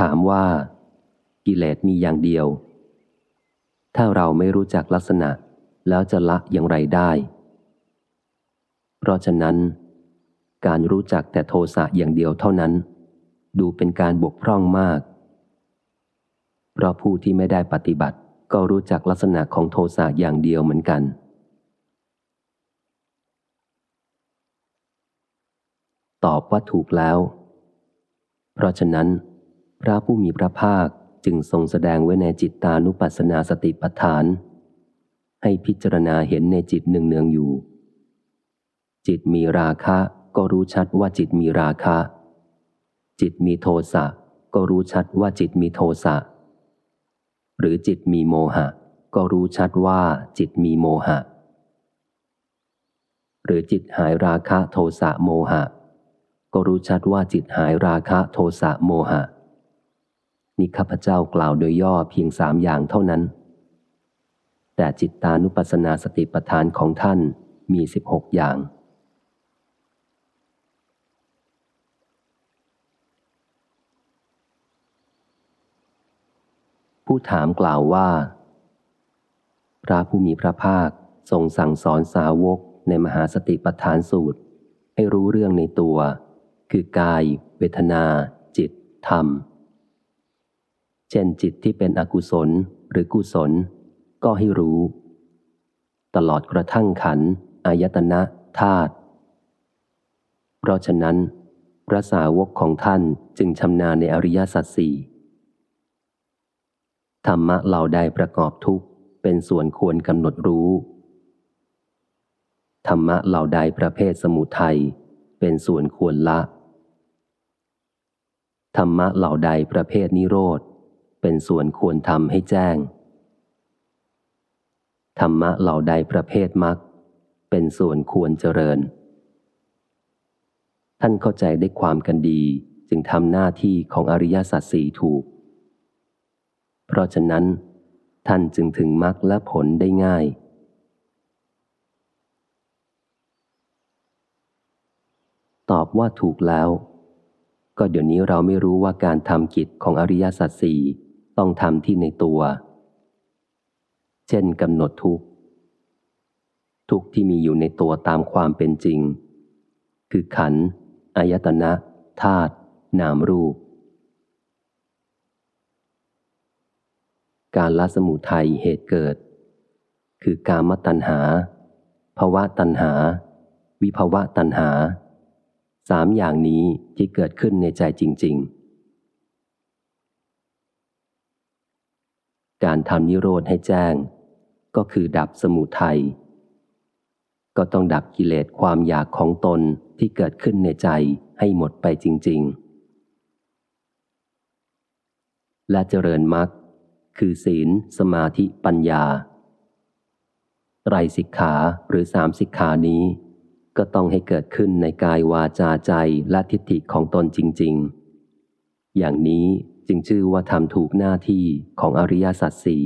ถามว่า กิเลสมีอย่างเดียว ถ้าเราไม่รู้จักลักษณะ แล้วจะละอย่างไรได้ เพราะฉะนั้น การรู้จักแต่โทสะอย่างเดียวเท่านั้น ดูเป็นการบกพร่องมาก เพราะผู้ที่ไม่ได้ปฏิบัติก็รู้จักลักษณะของโทสะอย่างเดียวเหมือนกันตอบว่าถูกแล้ว เพราะฉะนั้น พระผู้มีพระภาคจึงทรงแสดงไว้ในจิตตานุปัสสนาสติปัฏฐาน ให้พิจารณาเห็นในจิตหนึ่งเนืองอยู่ จิตมีราคะก็รู้ชัดว่าจิตมีราคะ จิตมีโทสะก็รู้ชัดว่าจิตมีโทสะ หรือจิตมีโมหะ ก็รู้ชัดว่าจิตมีโมหะ หรือจิตหายราคะโทสะโมหะ ก็รู้ชัดว่าจิตหายราคะโทสะโมหะ นี่ข้าพเจ้ากล่าวโดยย่อเพียงสามอย่างเท่านั้น แต่จิตตานุปัสสนาสติปัฏฐานของท่านมีสิบหกอย่าง ผู้ถามกล่าวว่า พระผู้มีพระภาคทรงสั่งสอนสาวกในมหาสติปัฏฐานสูตร ให้รู้เรื่องในตัว คือกาย เวทนา จิต ธรรม เช่นจิตที่เป็นอกุศลหรือกุศล ก็ให้รู้ ตลอดกระทั่งขันอายตนะธาตุเพราะฉะนั้น พระสาวกของท่านจึงชำนาญในอริยสัจสี่ธรรมะเหล่าใดประกอบทุกข์เป็นส่วนควรกำหนดรู้ ธรรมะเหล่าใดประเภทสมุทัยเป็นส่วนควรละ ธรรมะเหล่าใดประเภทนิโรธ เป็นส่วนควรทำให้แจ้ง ธรรมะเหล่าใดประเภทมรรคเป็นส่วนควรเจริญ ท่านเข้าใจได้ความกันดีจึงทำหน้าที่ของอริยสัจสี่ถูก เพราะฉะนั้น ท่านจึงถึงมรรคและผลได้ง่าย ตอบว่าถูกแล้ว ก็เดี๋ยวนี้เราไม่รู้ว่าการทำกิจของอริยสัจสี่ ต้องทำที่ในตัว เช่นกำหนดทุกทุกที่มีอยู่ในตัวตามความเป็นจริง คือขันอายตนะธาตุนามรูป การละสมุทัยเหตุเกิด คือกามตัณหาภาวะตัณหา วิภาวะตัณหา สามอย่างนี้ที่เกิดขึ้นในใจจริง ๆ การทำนิโรธให้แจ้ง ก็คือดับสมุทัยก็ต้องดับกิเลสความอยากของตนที่เกิดขึ้นในใจให้หมดไปจริง ๆ และเจริญมรรคคือศีล สมาธิปัญญาไรสิกขาหรือสามสิกขานี้ ก็ต้องให้เกิดขึ้นในกายวาจาใจและทิฏฐิของตนจริง ๆ อย่างนี้ จึงชื่อว่าทำถูกหน้าที่ของอริยสัจสี่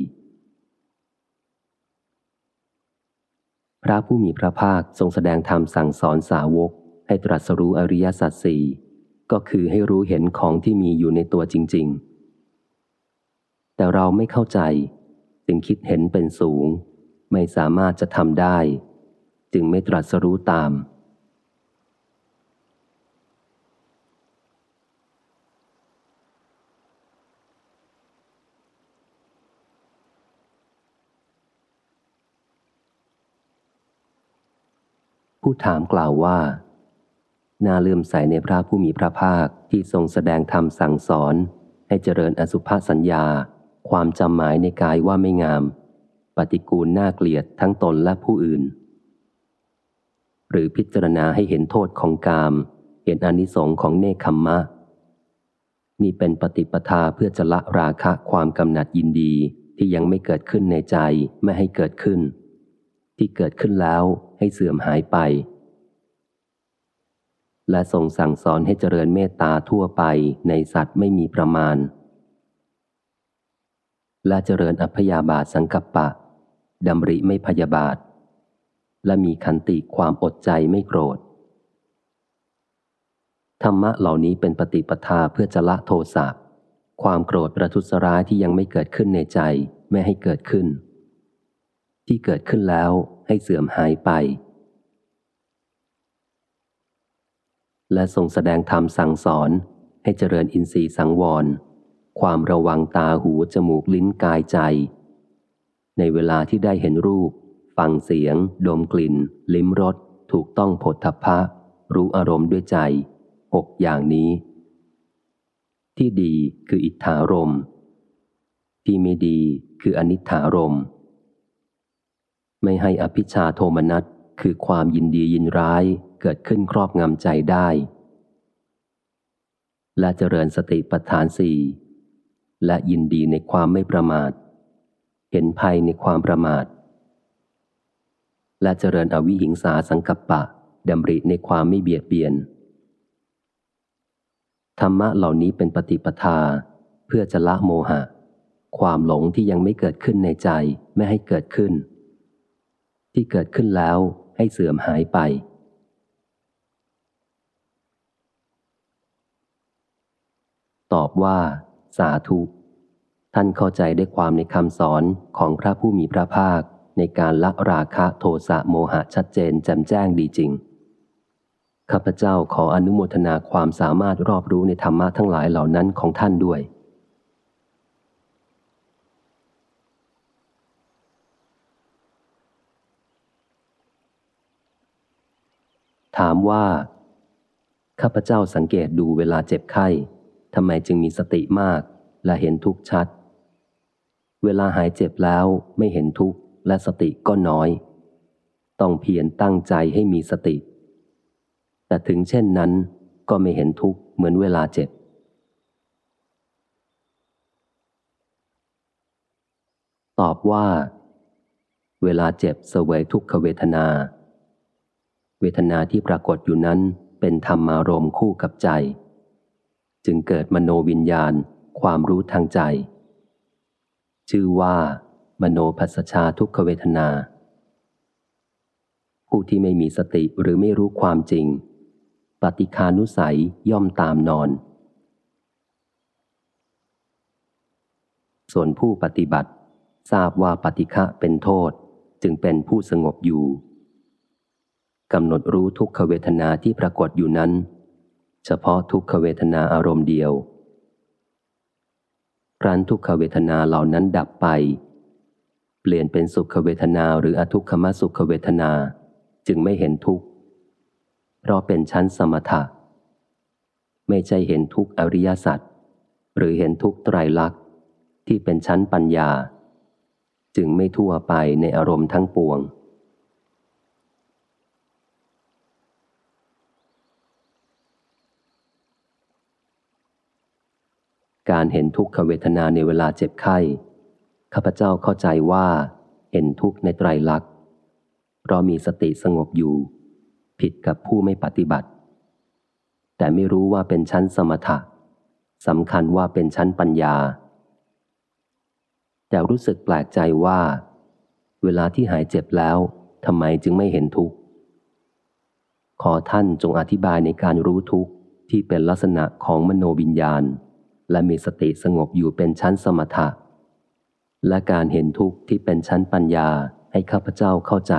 พระผู้มีพระภาคทรงแสดงธรรมสั่งสอนสาวก ให้ตรัสรู้อริยสัจสี่ก็คือให้รู้เห็นของที่มีอยู่ในตัวจริง ๆ แต่เราไม่เข้าใจ จึงคิดเห็นเป็นสูง ไม่สามารถจะทำได้ จึงไม่ตรัสรู้ตาม ผู้ถามกล่าวว่าน่าเลื่อมใสในพระผู้มีพระภาคที่ทรงแสดงธรรมสั่งสอน ให้เจริญอสุภสัญญา ความจำหมายในกายว่าไม่งาม ปฏิกูลน่าเกลียดทั้งตนและผู้อื่น หรือพิจารณาให้เห็นโทษของกาม เห็นอนิสงค์ของเนคขมมะ นี่เป็นปฏิปทาเพื่อจะละราคะความกำหนัดยินดีที่ยังไม่เกิดขึ้นในใจไม่ให้เกิดขึ้น ที่เกิดขึ้นแล้วให้เสื่อมหายไป และทรงสั่งสอนให้เจริญเมตตาทั่วไปในสัตว์ไม่มีประมาณ และเจริญอัพยาบาทสังกัปปะดำริไม่พยาบาท และมีขันติความอดใจไม่โกรธ ธรรมะเหล่านี้เป็นปฏิปทาเพื่อจะละโทสะความโกรธประทุษร้ายที่ยังไม่เกิดขึ้นในใจไม่ให้เกิดขึ้น ที่เกิดขึ้นแล้ว ให้เสื่อมหายไป และทรงแสดงธรรมสั่งสอนให้เจริญอินทรีย์สังวร ความระวังตาหูจมูกลิ้นกายใจ ในเวลาที่ได้เห็นรูป ฟังเสียง ดมกลิ่น ลิ้มรสถูกต้องผลทพะ รู้อารมณ์ด้วยใจหกอย่างนี้ ที่ดีคืออิทธารมที่ไม่ดีคืออนิถารม ไม่ให้อภิชาโทมนัสคือความยินดียินร้ายเกิดขึ้นครอบงำใจได้ และเจริญสติปัฏฐานสี่และยินดีในความไม่ประมาท เห็นภัยในความประมาท และเจริญอวิหิงสาสังกัปปะดำริในความไม่เบียดเบียน ธรรมะเหล่านี้เป็นปฏิปทาเพื่อจะละโมหะ ความหลงที่ยังไม่เกิดขึ้นในใจไม่ให้เกิดขึ้น ที่เกิดขึ้นแล้วให้เสื่อมหายไป ตอบว่า สาธุ ท่านเข้าใจได้ความในคำสอนของพระผู้มีพระภาคในการละราคะโทสะโมหะชัดเจนแจ่มแจ้งดีจริง ข้าพเจ้าขออนุโมทนาความสามารถรอบรู้ในธรรมะทั้งหลายเหล่านั้นของท่านด้วย ถามว่า ข้าพเจ้าสังเกตดูเวลาเจ็บไข้ทำไมจึงมีสติมาก และเห็นทุกข์ชัด เวลาหายเจ็บแล้วไม่เห็นทุกข์และสติก็น้อย ต้องเพียรตั้งใจให้มีสติ แต่ถึงเช่นนั้นก็ไม่เห็นทุกข์เหมือนเวลาเจ็บ ตอบว่า เวลาเจ็บเสวยทุกขเวทนา เวทนาที่ปรากฏอยู่นั้นเป็นธรรมารมคู่กับใจ จึงเกิดมโนวิญญาณความรู้ทางใจ ชื่อว่า มโนภัสชาทุกขเวทนา ผู้ที่ไม่มีสติหรือไม่รู้ความจริง ปฏิคานุสัยย่อมตามนอน ส่วนผู้ปฏิบัติ ทราบว่าปฏิฆะเป็นโทษจึงเป็นผู้สงบอยู่ กำหนดรู้ทุกขเวทนาที่ปรากฏอยู่นั้น เฉพาะทุกขเวทนาอารมณ์เดียวรันทุกขเวทนาเหล่านั้นดับไป เปลี่ยนเป็นสุขเวทนาหรืออทุกขมสุขเวทนาจึงไม่เห็นทุกข์เพราะเป็นชั้นสมถะ ไม่ใช่เห็นทุกอริยสัจหรือเห็นทุกไตรลักษณ์ที่เป็นชั้นปัญญา จึงไม่ทั่วไปในอารมณ์ทั้งปวง การเห็นทุกขเวทนาในเวลาเจ็บไข้ ข้าพเจ้าเข้าใจว่าเห็นทุกข์ในไตรลักษณ์ เพราะมีสติสงบอยู่ ผิดกับผู้ไม่ปฏิบัติ แต่ไม่รู้ว่าเป็นชั้นสมถะสำคัญว่าเป็นชั้นปัญญา แต่รู้สึกแปลกใจว่า เวลาที่หายเจ็บแล้วทำไมจึงไม่เห็นทุกข์ ขอท่านจงอธิบายในการรู้ทุกข์ที่เป็นลักษณะของมโนวิญญาณ และมีสติสงบอยู่เป็นชั้นสมถะ และการเห็นทุกข์ที่เป็นชั้นปัญญาให้ข้าพเจ้าเข้าใจ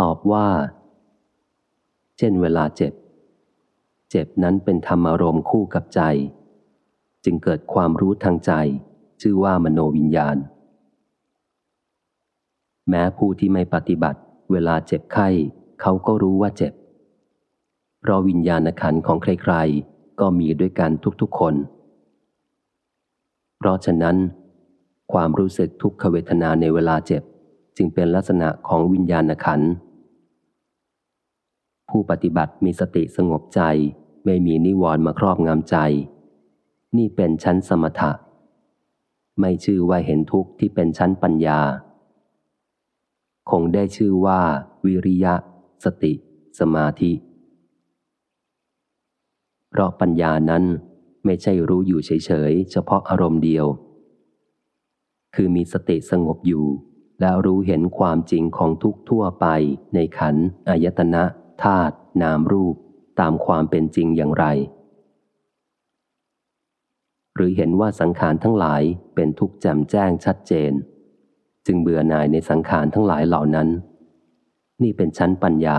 ตอบว่า เช่นเวลาเจ็บ เจ็บนั้นเป็นธรรมารมณ์คู่กับใจ จึงเกิดความรู้ทางใจ ชื่อว่ามโนวิญญาณ แม้ผู้ที่ไม่ปฏิบัติ เวลาเจ็บไข้ เขาก็รู้ว่าเจ็บ เพราะวิญญาณขันของใครๆ ก็มีด้วยกันทุกๆคน เพราะฉะนั้น ความรู้สึกทุกขเวทนาในเวลาเจ็บ จึงเป็นลักษณะของวิญญาณขัน ผู้ปฏิบัติมีสติสงบใจไม่มีนิวรณ์มาครอบงำใจ นี่เป็นชั้นสมถะ ไม่ชื่อว่าเห็นทุกข์ที่เป็นชั้นปัญญา คงได้ชื่อว่า วิริยะ สติ สมาธิ เพราะปัญญานั้นไม่ใช่รู้อยู่เฉยๆ เฉพาะอารมณ์เดียว คือมีสติสงบอยู่ แล้วรู้เห็นความจริงของทุกทั่วไปในขันอายตนะธาตุนามรูป ตามความเป็นจริงอย่างไร หรือเห็นว่าสังขารทั้งหลายเป็นทุกข์แจ่มแจ้งชัดเจน จึงเบื่อหน่ายในสังขารทั้งหลายเหล่านั้น นี่เป็นชั้นปัญญา